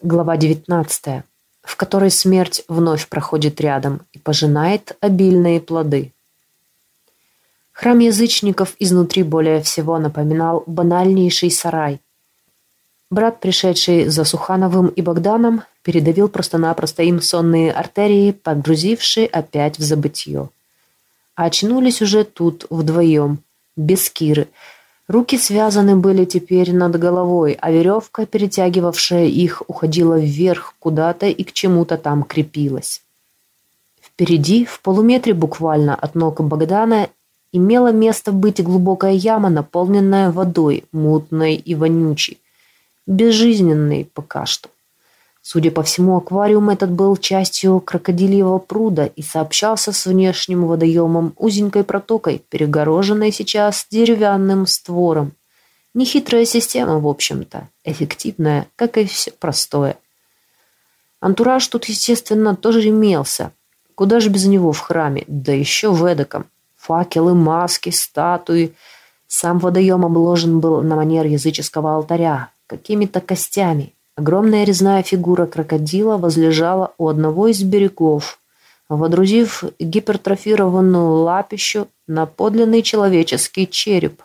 Глава 19, в которой смерть вновь проходит рядом и пожинает обильные плоды. Храм язычников изнутри более всего напоминал банальнейший сарай. Брат, пришедший за Сухановым и Богданом, передавил просто-напросто им сонные артерии, погрузившие опять в забытье. А очнулись уже тут, вдвоем, без Киры – Руки связаны были теперь над головой, а веревка, перетягивавшая их, уходила вверх куда-то и к чему-то там крепилась. Впереди, в полуметре буквально от ног Богдана, имела место быть глубокая яма, наполненная водой, мутной и вонючей, безжизненной пока что. Судя по всему, аквариум этот был частью крокодильего пруда и сообщался с внешним водоемом узенькой протокой, перегороженной сейчас деревянным створом. Нехитрая система, в общем-то, эффективная, как и все простое. Антураж тут, естественно, тоже имелся. Куда же без него в храме, да еще в эдаком. Факелы, маски, статуи. Сам водоем обложен был на манер языческого алтаря, какими-то костями, Огромная резная фигура крокодила возлежала у одного из берегов, водрузив гипертрофированную лапищу на подлинный человеческий череп.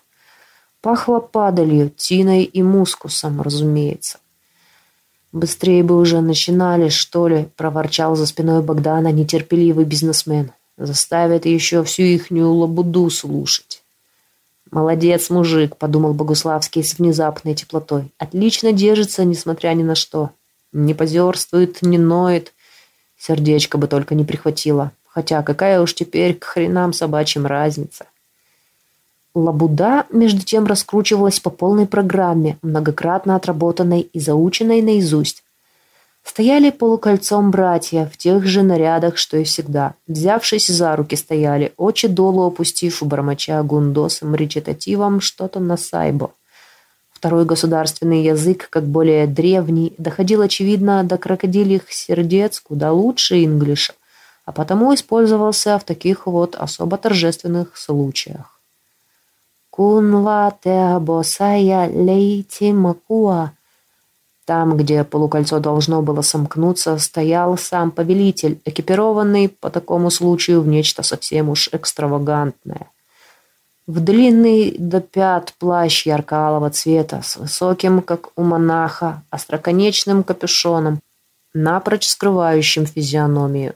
Пахло падалью, тиной и мускусом, разумеется. «Быстрее бы уже начинали, что ли», — проворчал за спиной Богдана нетерпеливый бизнесмен. «Заставят еще всю ихнюю лабуду слушать». «Молодец, мужик», — подумал Богуславский с внезапной теплотой. «Отлично держится, несмотря ни на что. Не позерствует, не ноет. Сердечко бы только не прихватило. Хотя какая уж теперь к хренам собачьим разница». Лабуда, между тем, раскручивалась по полной программе, многократно отработанной и заученной наизусть. Стояли полукольцом братья, в тех же нарядах, что и всегда. Взявшись за руки стояли, очи долу опустив, бормоча гундосом речитативом что-то на сайбо. Второй государственный язык, как более древний, доходил, очевидно, до крокодильих сердец куда лучше инглиша, а потому использовался в таких вот особо торжественных случаях. «Кунва теабосая лейти макуа» Там, где полукольцо должно было сомкнуться, стоял сам повелитель, экипированный по такому случаю в нечто совсем уж экстравагантное. В длинный до пят плащ ярко-алого цвета, с высоким, как у монаха, остроконечным капюшоном, напрочь скрывающим физиономию.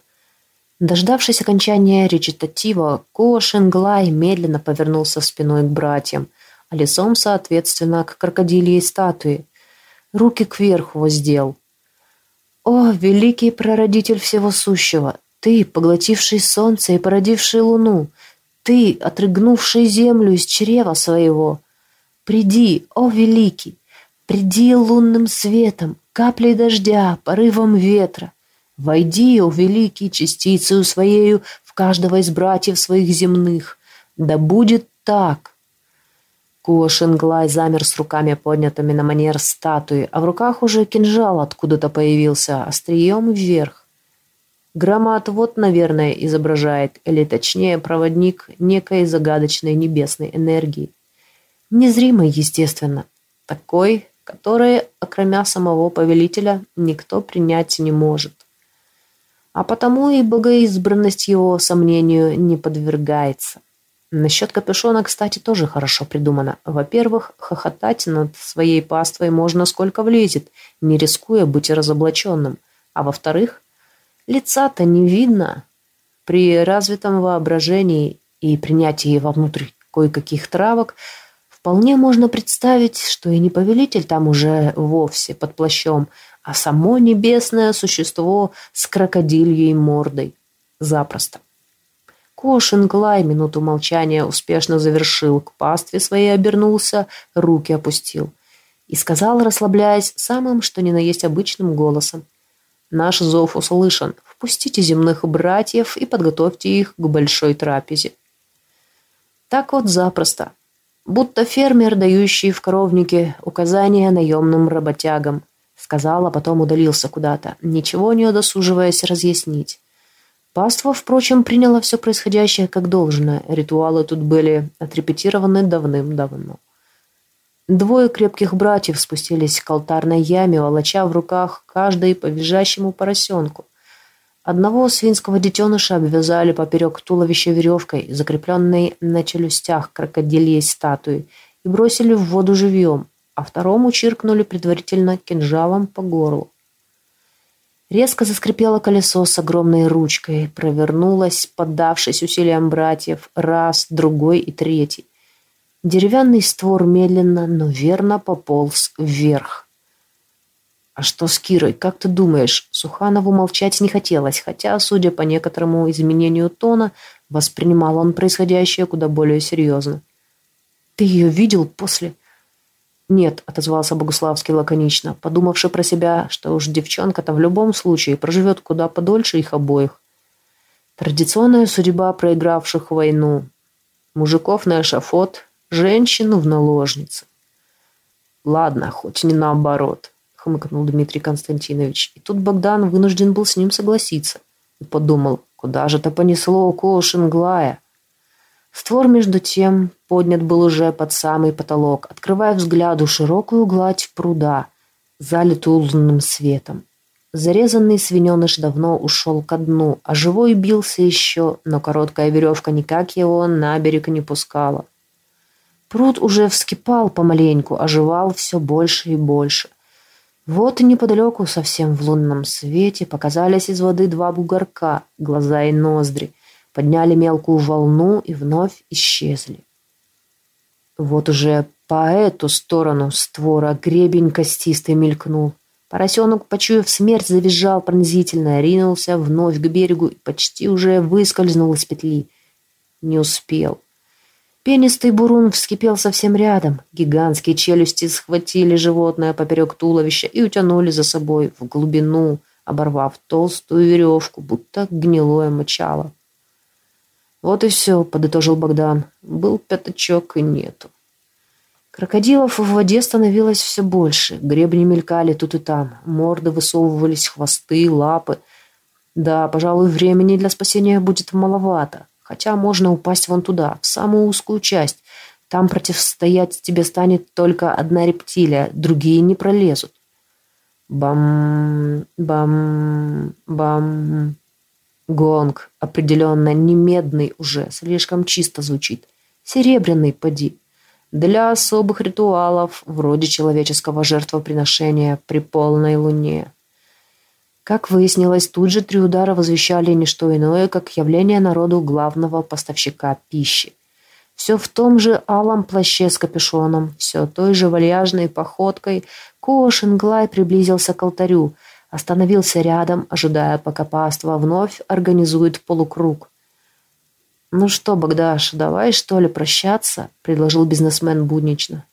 Дождавшись окончания речитатива, Ко Шинглай медленно повернулся спиной к братьям, а лицом, соответственно, к крокодильей статуе – руки кверху воздел. «О, великий прародитель всего сущего! Ты, поглотивший солнце и породивший луну! Ты, отрыгнувший землю из чрева своего! Приди, о великий! Приди лунным светом, каплей дождя, порывом ветра! Войди, о великий, частицею своею в каждого из братьев своих земных! Да будет так!» Куошинглай замер с руками поднятыми на манер статуи, а в руках уже кинжал откуда-то появился, острием вверх. Громад вот, наверное, изображает, или точнее проводник некой загадочной небесной энергии. Незримой, естественно, такой, который, окромя самого повелителя, никто принять не может. А потому и богоизбранность его сомнению не подвергается. Насчет капюшона, кстати, тоже хорошо придумано. Во-первых, хохотать над своей паствой можно сколько влезет, не рискуя быть разоблаченным. А во-вторых, лица-то не видно. При развитом воображении и принятии вовнутрь кое-каких травок вполне можно представить, что и не повелитель там уже вовсе под плащом, а само небесное существо с крокодильей мордой. Запросто. Кошинглай минуту молчания успешно завершил, к пастве своей обернулся, руки опустил. И сказал, расслабляясь, самым, что ни на есть обычным голосом. «Наш зов услышан. Впустите земных братьев и подготовьте их к большой трапезе». Так вот запросто. Будто фермер, дающий в коровнике указания наемным работягам. Сказал, а потом удалился куда-то, ничего не удосуживаясь разъяснить. Паства, впрочем, приняла все происходящее как должное. Ритуалы тут были отрепетированы давным-давно. Двое крепких братьев спустились к алтарной яме, волоча в руках каждый по визжащему поросенку. Одного свинского детеныша обвязали поперек туловища веревкой, закрепленной на челюстях крокодильей статуи, и бросили в воду живьем, а второму чиркнули предварительно кинжалом по горлу. Резко заскрипело колесо с огромной ручкой, провернулось, поддавшись усилиям братьев, раз, другой и третий. Деревянный створ медленно, но верно пополз вверх. «А что с Кирой, как ты думаешь?» Суханову молчать не хотелось, хотя, судя по некоторому изменению тона, воспринимал он происходящее куда более серьезно. «Ты ее видел после...» «Нет», — отозвался Богуславский лаконично, подумавши про себя, что уж девчонка-то в любом случае проживет куда подольше их обоих. Традиционная судьба проигравших войну. Мужиков на эшафот, женщину в наложницы. «Ладно, хоть не наоборот», — хмыкнул Дмитрий Константинович. И тут Богдан вынужден был с ним согласиться. И подумал, куда же это понесло Кошинглая? Створ, между тем, поднят был уже под самый потолок, открывая взгляду широкую гладь пруда, залитую лунным светом. Зарезанный свиненыш давно ушел ко дну, а живой бился еще, но короткая веревка никак его на берег не пускала. Пруд уже вскипал помаленьку, оживал все больше и больше. Вот неподалеку, совсем в лунном свете, показались из воды два бугорка, глаза и ноздри подняли мелкую волну и вновь исчезли. Вот уже по эту сторону створа гребень костистый мелькнул. Поросенок, почуяв смерть, завизжал пронзительно, ринулся вновь к берегу и почти уже выскользнул из петли. Не успел. Пенистый бурун вскипел совсем рядом. Гигантские челюсти схватили животное поперек туловища и утянули за собой в глубину, оборвав толстую веревку, будто гнилое мочало. «Вот и все», — подытожил Богдан. «Был пятачок и нету». Крокодилов в воде становилось все больше. Гребни мелькали тут и там. Морды высовывались, хвосты, лапы. Да, пожалуй, времени для спасения будет маловато. Хотя можно упасть вон туда, в самую узкую часть. Там противостоять тебе станет только одна рептилия, другие не пролезут. Бам, бам, бам. Гонг определенно не медный уже, слишком чисто звучит. Серебряный поди. Для особых ритуалов, вроде человеческого жертвоприношения при полной луне. Как выяснилось, тут же три удара возвещали не что иное, как явление народу главного поставщика пищи. Все в том же алом плаще с капюшоном, все той же вальяжной походкой Кош-Инглай приблизился к алтарю – Остановился рядом, ожидая, пока паства вновь организует полукруг. «Ну что, Богдаш, давай, что ли, прощаться?» — предложил бизнесмен буднично.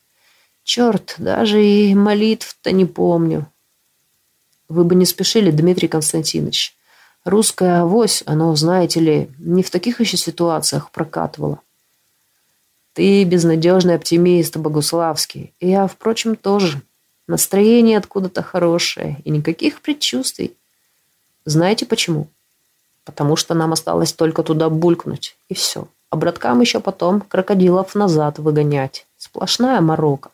«Черт, даже и молитв-то не помню». «Вы бы не спешили, Дмитрий Константинович. Русская авось, оно, знаете ли, не в таких еще ситуациях прокатывало». «Ты безнадежный оптимист, Богуславский. Я, впрочем, тоже». Настроение откуда-то хорошее и никаких предчувствий. Знаете почему? Потому что нам осталось только туда булькнуть, и все. А браткам еще потом крокодилов назад выгонять. Сплошная морока.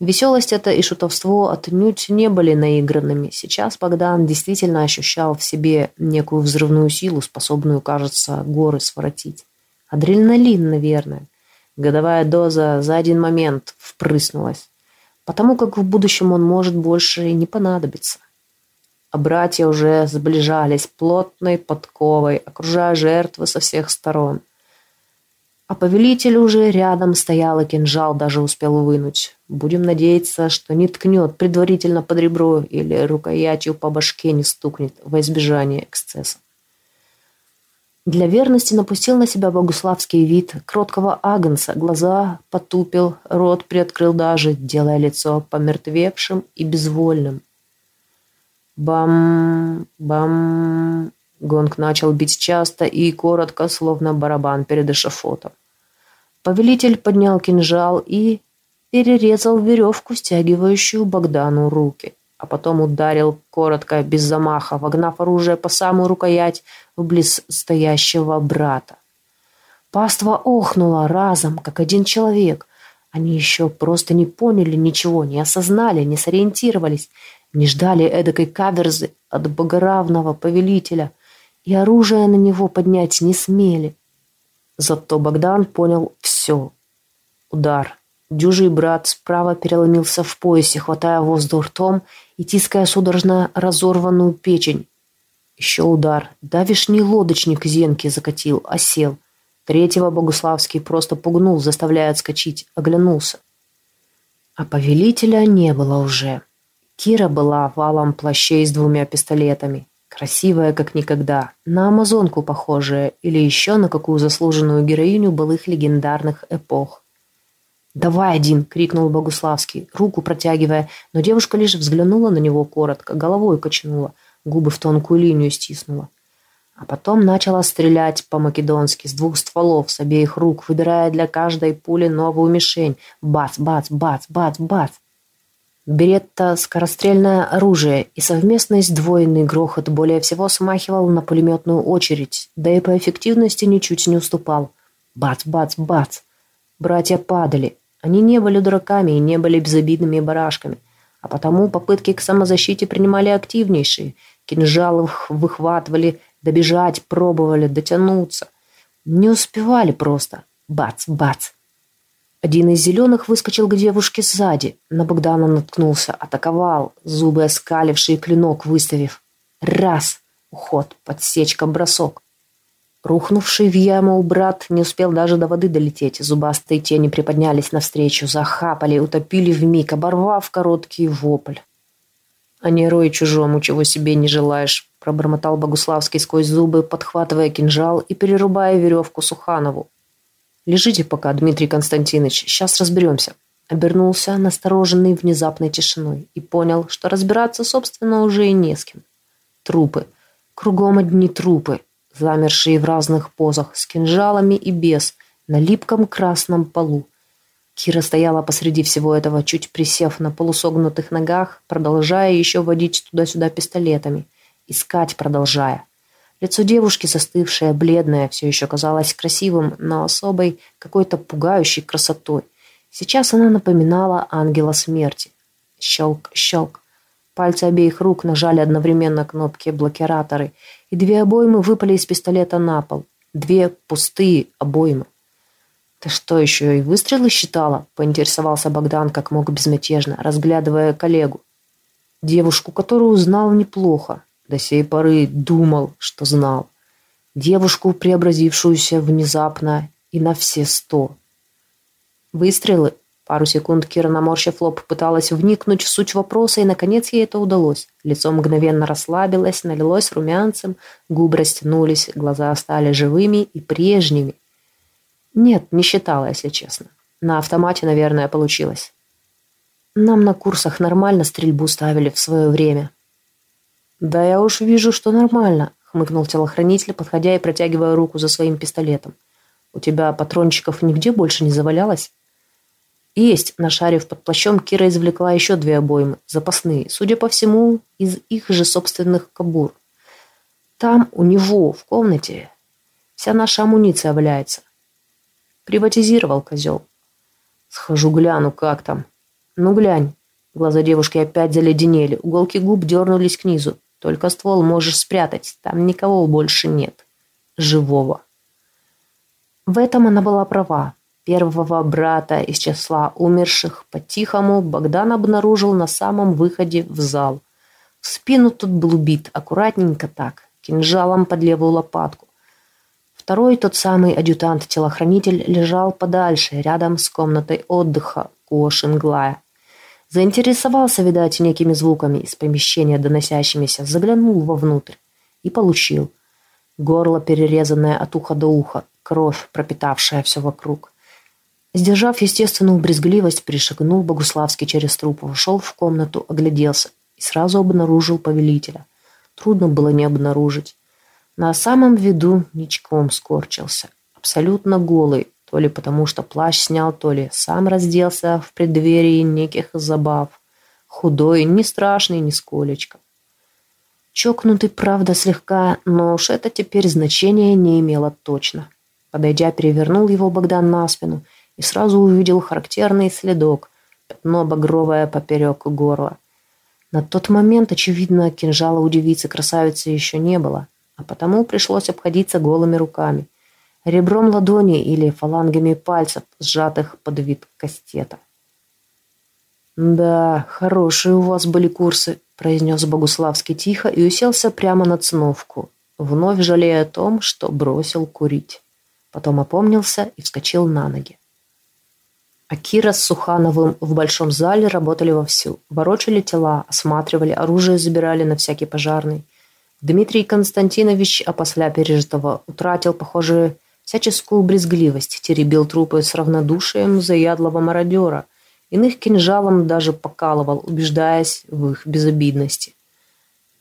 Веселость это и шутовство отнюдь не были наигранными. Сейчас Богдан действительно ощущал в себе некую взрывную силу, способную, кажется, горы своротить. Адреналин, наверное. Годовая доза за один момент впрыснулась потому как в будущем он может больше и не понадобиться. А братья уже сближались плотной подковой, окружая жертвы со всех сторон. А повелитель уже рядом стоял и кинжал даже успел вынуть. Будем надеяться, что не ткнет предварительно под ребро или рукоятью по башке не стукнет во избежание эксцесса. Для верности напустил на себя богуславский вид кроткого агнца, глаза потупил, рот приоткрыл даже, делая лицо помертвевшим и безвольным. Бам, бам. Гонг начал бить часто и коротко, словно барабан перед эшафотом. Повелитель поднял кинжал и перерезал веревку, стягивающую Богдану руки а потом ударил коротко, без замаха, вогнав оружие по самую рукоять в близ стоящего брата. Паства охнула разом, как один человек. Они еще просто не поняли ничего, не осознали, не сориентировались, не ждали эдакой каверзы от богоравного повелителя и оружие на него поднять не смели. Зато Богдан понял все. Удар. Дюжий брат справа переломился в поясе, хватая воздух ртом и тиская судорожно разорванную печень. Еще удар. Давишний лодочник Зенки закатил, осел. Третьего Богуславский просто пугнул, заставляя отскочить, оглянулся. А повелителя не было уже. Кира была валом плащей с двумя пистолетами. Красивая, как никогда. На амазонку похожая. Или еще на какую заслуженную героиню былых легендарных эпох. «Давай один!» — крикнул Богуславский, руку протягивая, но девушка лишь взглянула на него коротко, головой качнула, губы в тонкую линию стиснула. А потом начала стрелять по-македонски с двух стволов, с обеих рук, выбирая для каждой пули новую мишень. Бац, бац, бац, бац, бац. Беретта – скорострельное оружие, и совместный сдвоенный грохот более всего смахивал на пулеметную очередь, да и по эффективности ничуть не уступал. Бац, бац, бац. Братья падали. Они не были дураками и не были безобидными барашками, а потому попытки к самозащите принимали активнейшие. Кинжалы выхватывали, добежать пробовали, дотянуться. Не успевали просто. Бац, бац. Один из зеленых выскочил к девушке сзади. На Богдана наткнулся, атаковал, зубы оскаливший клинок выставив. Раз. Уход, подсечка, бросок. Рухнувший в яму брат не успел даже до воды долететь. Зубастые тени приподнялись навстречу, захапали, утопили вмиг, оборвав короткий вопль. «А не рой чужому, чего себе не желаешь», – пробормотал Богуславский сквозь зубы, подхватывая кинжал и перерубая веревку Суханову. «Лежите пока, Дмитрий Константинович, сейчас разберемся». Обернулся, настороженный внезапной тишиной, и понял, что разбираться, собственно, уже и не с кем. Трупы. Кругом одни трупы, замершие в разных позах, с кинжалами и без, на липком красном полу. Кира стояла посреди всего этого, чуть присев на полусогнутых ногах, продолжая еще водить туда-сюда пистолетами. Искать продолжая. Лицо девушки, застывшее, бледное, все еще казалось красивым, но особой, какой-то пугающей красотой. Сейчас она напоминала ангела смерти. Щелк, щелк. Пальцы обеих рук нажали одновременно кнопки блокираторы, и две обоймы выпали из пистолета на пол. Две пустые обоймы. «Ты что, еще и выстрелы считала?» – поинтересовался Богдан как мог безмятежно, разглядывая коллегу. Девушку, которую узнал неплохо, до сей поры думал, что знал. Девушку, преобразившуюся внезапно и на все сто. Выстрелы. Пару секунд Кира, наморщив лоб, пыталась вникнуть в суть вопроса, и, наконец, ей это удалось. Лицо мгновенно расслабилось, налилось румянцем, губы растянулись, глаза стали живыми и прежними. Нет, не считала, если честно. На автомате, наверное, получилось. Нам на курсах нормально стрельбу ставили в свое время. «Да я уж вижу, что нормально», — хмыкнул телохранитель, подходя и протягивая руку за своим пистолетом. «У тебя патрончиков нигде больше не завалялось?» «Есть», — нашарив под плащом, Кира извлекла еще две обоймы, запасные, судя по всему, из их же собственных кобур. «Там, у него, в комнате, вся наша амуниция валяется». Приватизировал козел. «Схожу гляну, как там». «Ну, глянь». Глаза девушки опять заледенели, уголки губ дернулись к низу. Только ствол можешь спрятать, там никого больше нет. Живого. В этом она была права. Первого брата из числа умерших по-тихому Богдан обнаружил на самом выходе в зал. В спину тут был убит, аккуратненько так, кинжалом под левую лопатку. Второй, тот самый адъютант-телохранитель, лежал подальше, рядом с комнатой отдыха у Шинглая. Заинтересовался, видать, некими звуками из помещения доносящимися, заглянул вовнутрь и получил. Горло, перерезанное от уха до уха, кровь, пропитавшая все вокруг. Сдержав естественную брезгливость, перешагнул Богуславский через труп, вошел в комнату, огляделся и сразу обнаружил повелителя. Трудно было не обнаружить. На самом виду ничком скорчился, абсолютно голый, то ли потому, что плащ снял, то ли сам разделся в преддверии неких забав. Худой, не страшный, нисколечко. Чокнутый, правда, слегка, но уж это теперь значения не имело точно. Подойдя, перевернул его Богдан на спину и сразу увидел характерный следок, пятно багровое поперек горла. На тот момент, очевидно, кинжала у девицы красавицы еще не было, а потому пришлось обходиться голыми руками, ребром ладони или фалангами пальцев, сжатых под вид кастета. «Да, хорошие у вас были курсы», – произнес Богуславский тихо и уселся прямо на циновку, вновь жалея о том, что бросил курить. Потом опомнился и вскочил на ноги. А Кира с Сухановым в большом зале работали вовсю. Ворочали тела, осматривали, оружие забирали на всякий пожарный. Дмитрий Константинович, опосля пережитого, утратил, похоже, всяческую брезгливость, теребил трупы с равнодушием заядлого мародера. Иных кинжалом даже покалывал, убеждаясь в их безобидности.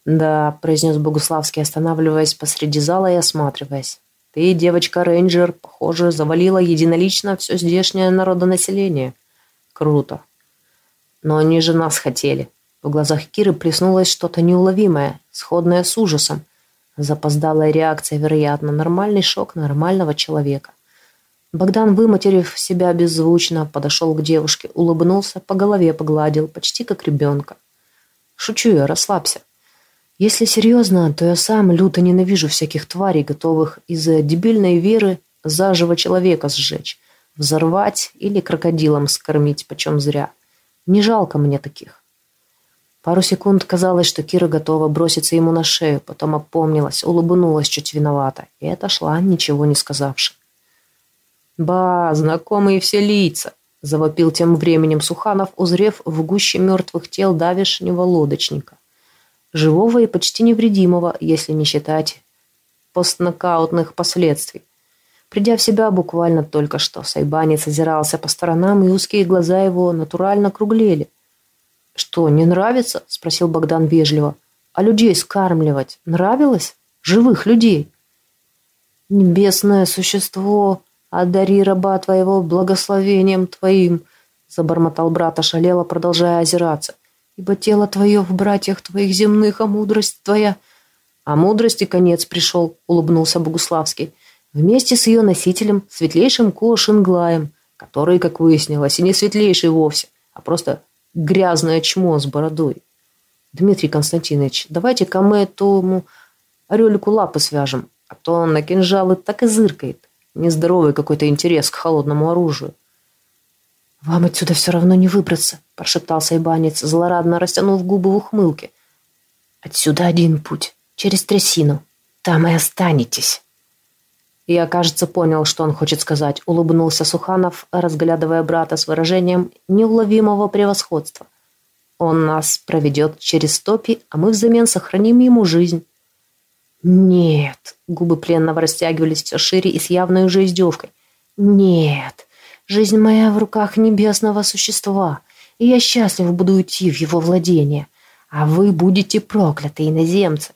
«Да», — произнес Богуславский, останавливаясь посреди зала и осматриваясь. Ты, девочка-рейнджер, похоже, завалила единолично все здешнее народонаселение. Круто. Но они же нас хотели. В глазах Киры плеснулось что-то неуловимое, сходное с ужасом. Запоздалая реакция, вероятно, нормальный шок нормального человека. Богдан, выматерив себя беззвучно, подошел к девушке, улыбнулся, по голове погладил, почти как ребенка. «Шучу я, расслабься. Если серьезно, то я сам люто ненавижу всяких тварей, готовых из-за дебильной веры заживо человека сжечь, взорвать или крокодилом скормить почем зря. Не жалко мне таких. Пару секунд казалось, что Кира готова броситься ему на шею, потом опомнилась, улыбнулась чуть виновата и отошла, ничего не сказавши. «Ба, знакомые все лица!» – завопил тем временем Суханов, узрев в гуще мертвых тел давешнего лодочника живого и почти невредимого, если не считать постнокаутных последствий. Придя в себя буквально только что, Сайбанец озирался по сторонам, и узкие глаза его натурально круглели. «Что, не нравится?» – спросил Богдан вежливо. «А людей скармливать нравилось? Живых людей?» «Небесное существо, одари раба твоего благословением твоим», – забормотал брат ошалело, продолжая озираться – ибо тело твое в братьях твоих земных, а мудрость твоя...» «А мудрости конец пришел», — улыбнулся Богуславский, «вместе с ее носителем, светлейшим Кошинглаем, который, как выяснилось, и не светлейший вовсе, а просто грязное чмо с бородой. Дмитрий Константинович, давайте-ка мы этому орелику лапы свяжем, а то он на кинжалы так и зыркает. Нездоровый какой-то интерес к холодному оружию. «Вам отсюда все равно не выбраться», – прошептал Сайбанец, злорадно растянув губы в ухмылке. «Отсюда один путь, через трясину. Там и останетесь». Я, кажется, понял, что он хочет сказать. Улыбнулся Суханов, разглядывая брата с выражением неуловимого превосходства. Он нас проведет через топи, а мы взамен сохраним ему жизнь. «Нет», — губы пленного растягивались все шире и с явной уже издевкой. «Нет, Жизнь моя в руках небесного существа, и я счастлив буду уйти в его владение. А вы будете прокляты, иноземцы.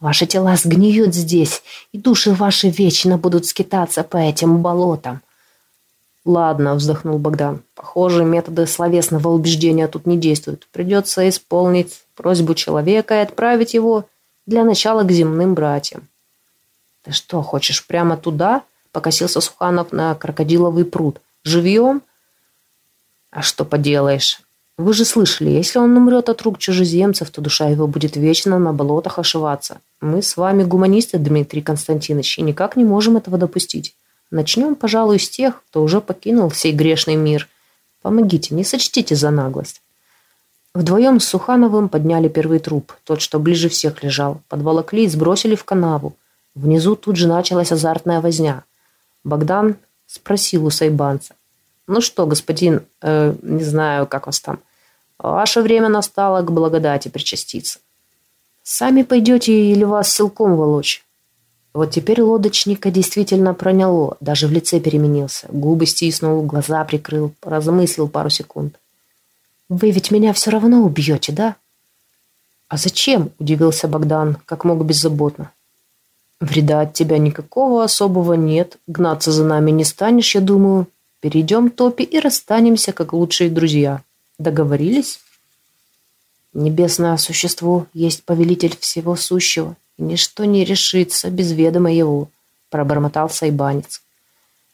Ваши тела сгниют здесь, и души ваши вечно будут скитаться по этим болотам. «Ладно», — вздохнул Богдан. «Похоже, методы словесного убеждения тут не действуют. Придется исполнить просьбу человека и отправить его для начала к земным братьям». «Ты что, хочешь прямо туда?» — покосился Суханов на крокодиловый пруд. Живьем? А что поделаешь? Вы же слышали, если он умрет от рук чужеземцев, то душа его будет вечно на болотах ошиваться. Мы с вами гуманисты, Дмитрий Константинович, и никак не можем этого допустить. Начнем, пожалуй, с тех, кто уже покинул сей грешный мир. Помогите, не сочтите за наглость. Вдвоем с Сухановым подняли первый труп, тот, что ближе всех лежал. Подволокли и сбросили в канаву. Внизу тут же началась азартная возня. Богдан Спросил у сайбанца. «Ну что, господин, э, не знаю, как вас там, ваше время настало к благодати причаститься. Сами пойдете или вас силком волочь?» Вот теперь лодочника действительно проняло, даже в лице переменился. Губы стиснул, глаза прикрыл, размыслил пару секунд. «Вы ведь меня все равно убьете, да?» «А зачем?» – удивился Богдан, как мог беззаботно. Вреда от тебя никакого особого нет. Гнаться за нами не станешь, я думаю. Перейдем топи и расстанемся, как лучшие друзья. Договорились? Небесное существо есть повелитель всего сущего, и ничто не решится без ведома его, пробормотал сайбанец.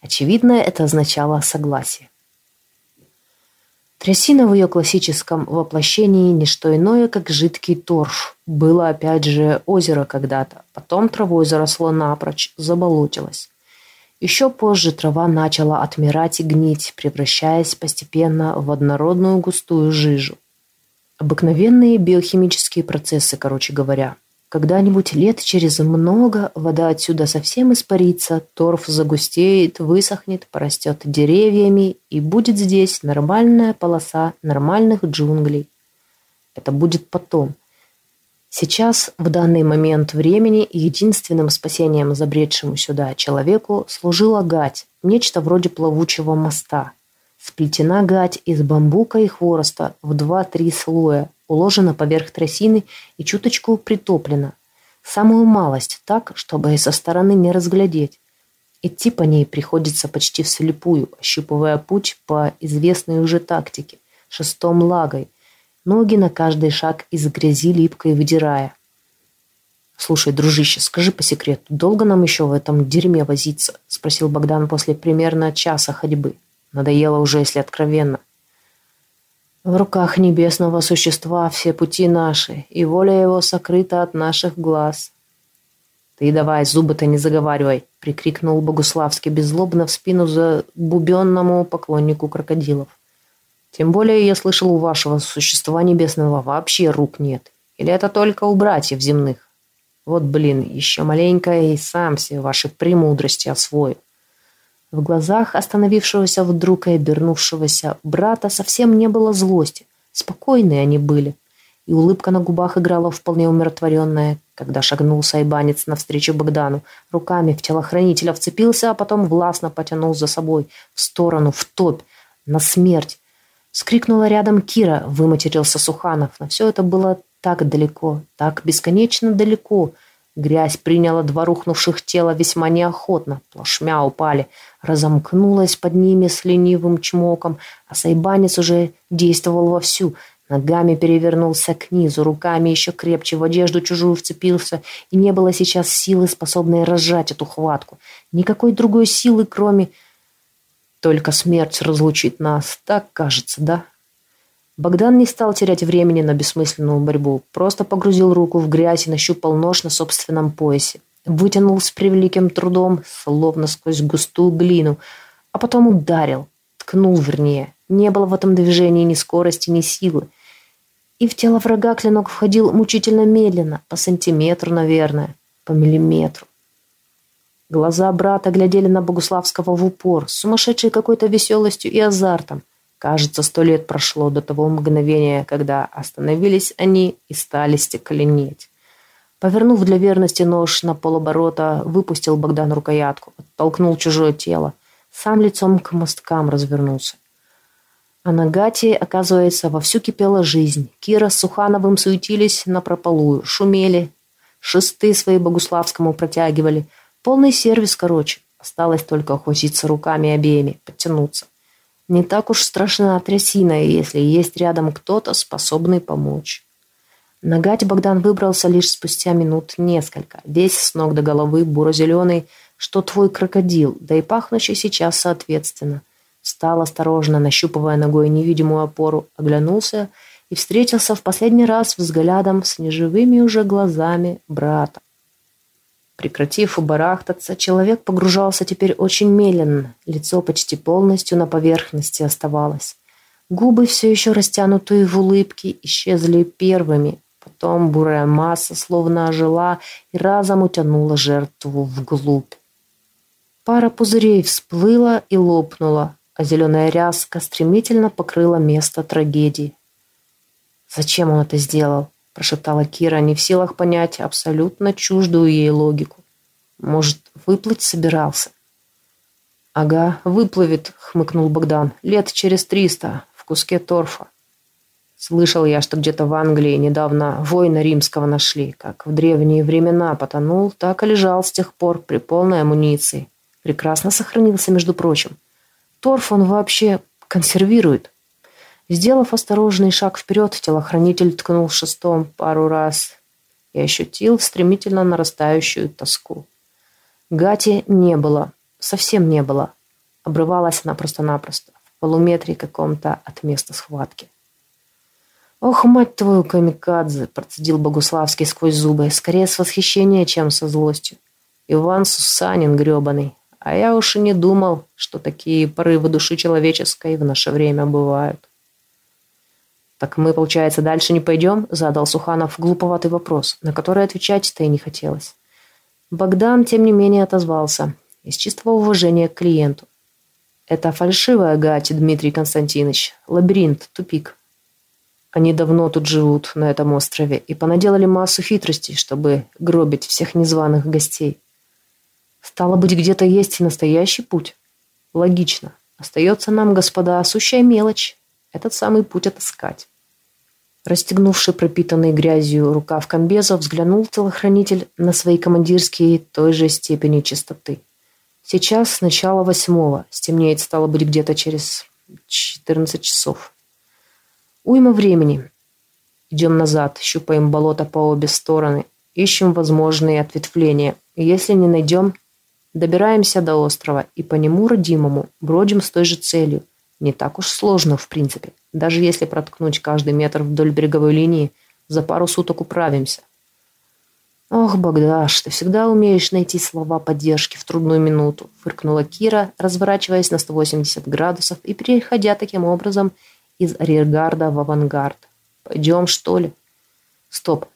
Очевидно, это означало согласие. Трясина в ее классическом воплощении не что иное, как жидкий торф. Было опять же озеро когда-то, потом травой заросло напрочь, заболотилось. Еще позже трава начала отмирать и гнить, превращаясь постепенно в однородную густую жижу. Обыкновенные биохимические процессы, короче говоря. Когда-нибудь лет через много вода отсюда совсем испарится, торф загустеет, высохнет, порастет деревьями, и будет здесь нормальная полоса нормальных джунглей. Это будет потом. Сейчас, в данный момент времени, единственным спасением забредшему сюда человеку служила гать, нечто вроде плавучего моста. Сплетена гать из бамбука и хвороста в два-три слоя, уложена поверх трясины и чуточку притоплена. Самую малость так, чтобы и со стороны не разглядеть. Идти по ней приходится почти вслепую, ощупывая путь по известной уже тактике, шестом лагой, ноги на каждый шаг из грязи липкой выдирая. «Слушай, дружище, скажи по секрету, долго нам еще в этом дерьме возиться?» – спросил Богдан после примерно часа ходьбы. Надоело уже, если откровенно. В руках небесного существа все пути наши, и воля его сокрыта от наших глаз. «Ты давай, зубы-то не заговаривай!» — прикрикнул Богуславский беззлобно в спину забубенному поклоннику крокодилов. «Тем более я слышал, у вашего существа небесного вообще рук нет. Или это только у братьев земных? Вот, блин, еще маленько и сам все ваши премудрости освою. В глазах остановившегося вдруг и обернувшегося брата совсем не было злости. Спокойные они были. И улыбка на губах играла вполне умиротворенная, когда шагнул сайбанец навстречу Богдану. Руками в телохранителя вцепился, а потом властно потянул за собой в сторону, в топь, на смерть. Скрикнула рядом Кира, выматерился Суханов. Но все это было так далеко, так бесконечно далеко — Грязь приняла два рухнувших тела весьма неохотно, плашмя упали, разомкнулась под ними с ленивым чмоком, а сайбанец уже действовал вовсю, ногами перевернулся к низу, руками еще крепче в одежду чужую вцепился, и не было сейчас силы, способной разжать эту хватку. Никакой другой силы, кроме... Только смерть разлучит нас, так кажется, да? Богдан не стал терять времени на бессмысленную борьбу, просто погрузил руку в грязь и нащупал нож на собственном поясе. Вытянул с превеликим трудом, словно сквозь густую глину, а потом ударил, ткнул вернее. Не было в этом движении ни скорости, ни силы. И в тело врага клинок входил мучительно медленно, по сантиметру, наверное, по миллиметру. Глаза брата глядели на Богуславского в упор, с сумасшедшей какой-то веселостью и азартом. Кажется, сто лет прошло до того мгновения, когда остановились они и стали стекленеть. Повернув для верности нож на полоборота, выпустил Богдан рукоятку, оттолкнул чужое тело, сам лицом к мосткам развернулся. А на Гате, оказывается, вовсю кипела жизнь. Кира с Сухановым суетились на прополую, шумели, шесты свои Богуславскому протягивали. Полный сервис, короче. Осталось только охватиться руками обеими, подтянуться. Не так уж страшна трясина, если есть рядом кто-то, способный помочь. На гать Богдан выбрался лишь спустя минут несколько, весь с ног до головы буро-зеленый, что твой крокодил, да и пахнущий сейчас соответственно. Встал осторожно, нащупывая ногой невидимую опору, оглянулся и встретился в последний раз взглядом с неживыми уже глазами брата. Прекратив барахтаться, человек погружался теперь очень медленно, лицо почти полностью на поверхности оставалось. Губы, все еще растянутые в улыбке, исчезли первыми. Потом бурая масса словно ожила и разом утянула жертву вглубь. Пара пузырей всплыла и лопнула, а зеленая ряска стремительно покрыла место трагедии. Зачем он это сделал? Прошептала Кира, не в силах понять абсолютно чуждую ей логику. Может, выплыть собирался? Ага, выплывет, хмыкнул Богдан. Лет через триста, в куске торфа. Слышал я, что где-то в Англии недавно воина римского нашли, как в древние времена потонул, так и лежал с тех пор при полной амуниции. Прекрасно сохранился, между прочим. Торф он вообще консервирует. Сделав осторожный шаг вперед, телохранитель ткнул шестом пару раз и ощутил стремительно нарастающую тоску. Гати не было, совсем не было. Обрывалась она просто-напросто, в полуметре каком-то от места схватки. «Ох, мать твою, камикадзе!» – процедил Богуславский сквозь зубы, скорее с восхищения, чем со злостью. «Иван Сусанин гребаный, а я уж и не думал, что такие порывы души человеческой в наше время бывают». «Так мы, получается, дальше не пойдем?» – задал Суханов глуповатый вопрос, на который отвечать-то и не хотелось. Богдан, тем не менее, отозвался из чистого уважения к клиенту. «Это фальшивая гати, Дмитрий Константинович. Лабиринт, тупик. Они давно тут живут, на этом острове, и понаделали массу хитростей, чтобы гробить всех незваных гостей. Стало быть, где-то есть и настоящий путь. Логично. Остается нам, господа, сущая мелочь. Этот самый путь отыскать. Расстегнувший пропитанный грязью рукав комбеза, взглянул телохранитель на свои командирские той же степени чистоты. Сейчас начало восьмого, стемнеет стало быть где-то через четырнадцать часов. Уйма времени. Идем назад, щупаем болото по обе стороны, ищем возможные ответвления. Если не найдем, добираемся до острова и по нему, родимому, бродим с той же целью. Не так уж сложно, в принципе. Даже если проткнуть каждый метр вдоль береговой линии, за пару суток управимся. «Ох, Богдаш, ты всегда умеешь найти слова поддержки в трудную минуту», фыркнула Кира, разворачиваясь на 180 градусов и переходя таким образом из арьергарда в авангард. «Пойдем, что ли?» «Стоп!»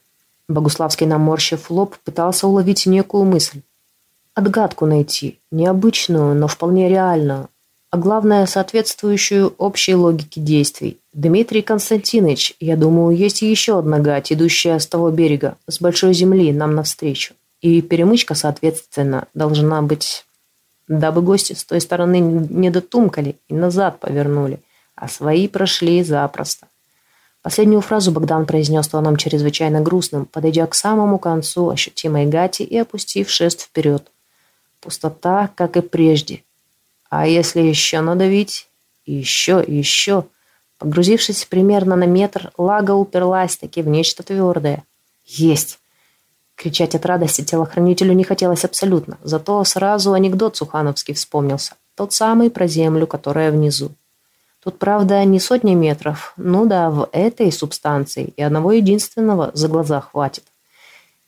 Богуславский, наморщив лоб, пытался уловить некую мысль. Отгадку найти, необычную, но вполне реальную, а главное, соответствующую общей логике действий. Дмитрий Константинович, я думаю, есть еще одна гать, идущая с того берега, с большой земли, нам навстречу. И перемычка, соответственно, должна быть, дабы гости с той стороны не дотумкали и назад повернули, а свои прошли запросто. Последнюю фразу Богдан произнес тоном чрезвычайно грустным, подойдя к самому концу ощутимой гати и опустив шест вперед. Пустота, как и прежде, а если еще надавить? еще, еще. Погрузившись примерно на метр, лага уперлась таки в нечто твердое. Есть! Кричать от радости телохранителю не хотелось абсолютно, зато сразу анекдот Сухановский вспомнился. Тот самый про землю, которая внизу. Тут, правда, не сотни метров. Ну да, в этой субстанции и одного единственного за глаза хватит.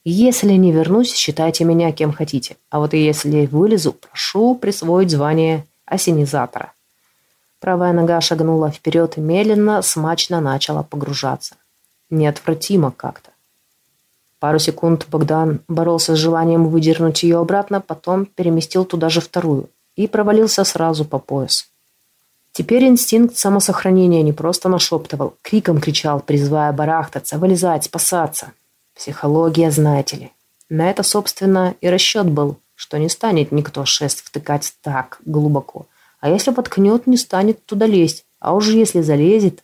Если не вернусь, считайте меня кем хотите. А вот если вылезу, прошу присвоить звание осенизатора. Правая нога шагнула вперед и медленно, смачно начала погружаться. Неотвратимо как-то. Пару секунд Богдан боролся с желанием выдернуть ее обратно, потом переместил туда же вторую и провалился сразу по пояс. Теперь инстинкт самосохранения не просто нашептывал, криком кричал, призывая барахтаться, вылезать, спасаться. Психология, знаете ли. На это, собственно, и расчет был что не станет никто шест втыкать так глубоко. А если поткнет, не станет туда лезть. А уже если залезет...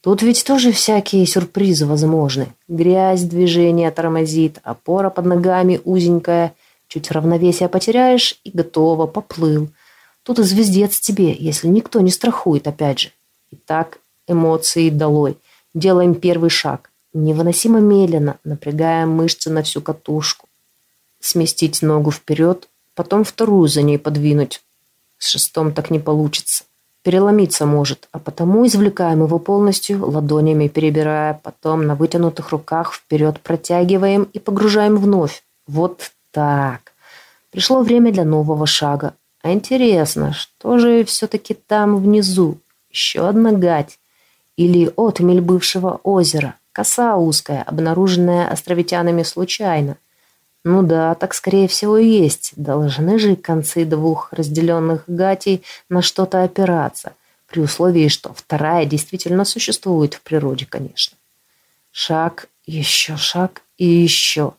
Тут ведь тоже всякие сюрпризы возможны. Грязь, движение тормозит, опора под ногами узенькая. Чуть равновесие потеряешь и готово, поплыл. Тут и звездец тебе, если никто не страхует, опять же. Итак, эмоции долой. Делаем первый шаг. Невыносимо медленно, напрягая мышцы на всю катушку сместить ногу вперед, потом вторую за ней подвинуть. С шестом так не получится. Переломиться может, а потому извлекаем его полностью, ладонями перебирая, потом на вытянутых руках вперед протягиваем и погружаем вновь. Вот так. Пришло время для нового шага. А интересно, что же все-таки там внизу? Еще одна гать. Или отмель бывшего озера. Коса узкая, обнаруженная островитянами случайно. Ну да, так скорее всего и есть. Должны же концы двух разделенных гатей на что-то опираться, при условии, что вторая действительно существует в природе, конечно. Шаг, еще шаг и еще.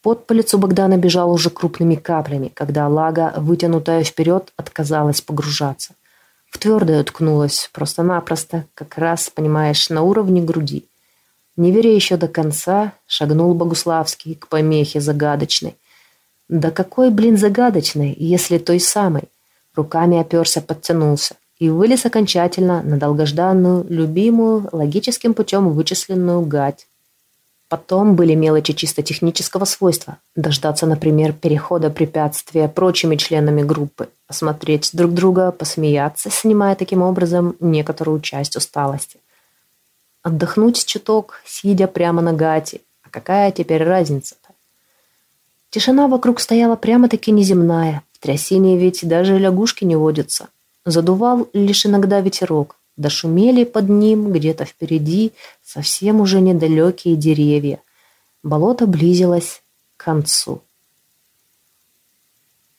Под по лицу Богдана бежал уже крупными каплями, когда лага, вытянутая вперед, отказалась погружаться. В твердое уткнулась, просто-напросто, как раз, понимаешь, на уровне груди. Не веря еще до конца, шагнул Богуславский к помехе загадочной. Да какой, блин, загадочной, если той самой? Руками оперся, подтянулся и вылез окончательно на долгожданную, любимую, логическим путем вычисленную гать. Потом были мелочи чисто технического свойства. Дождаться, например, перехода препятствия прочими членами группы, осмотреть друг друга, посмеяться, снимая таким образом некоторую часть усталости. Отдохнуть чуток, сидя прямо на гате. А какая теперь разница-то? Тишина вокруг стояла прямо-таки неземная. В трясине ведь даже лягушки не водятся. Задувал лишь иногда ветерок. Дошумели под ним где-то впереди совсем уже недалекие деревья. Болото близилось к концу.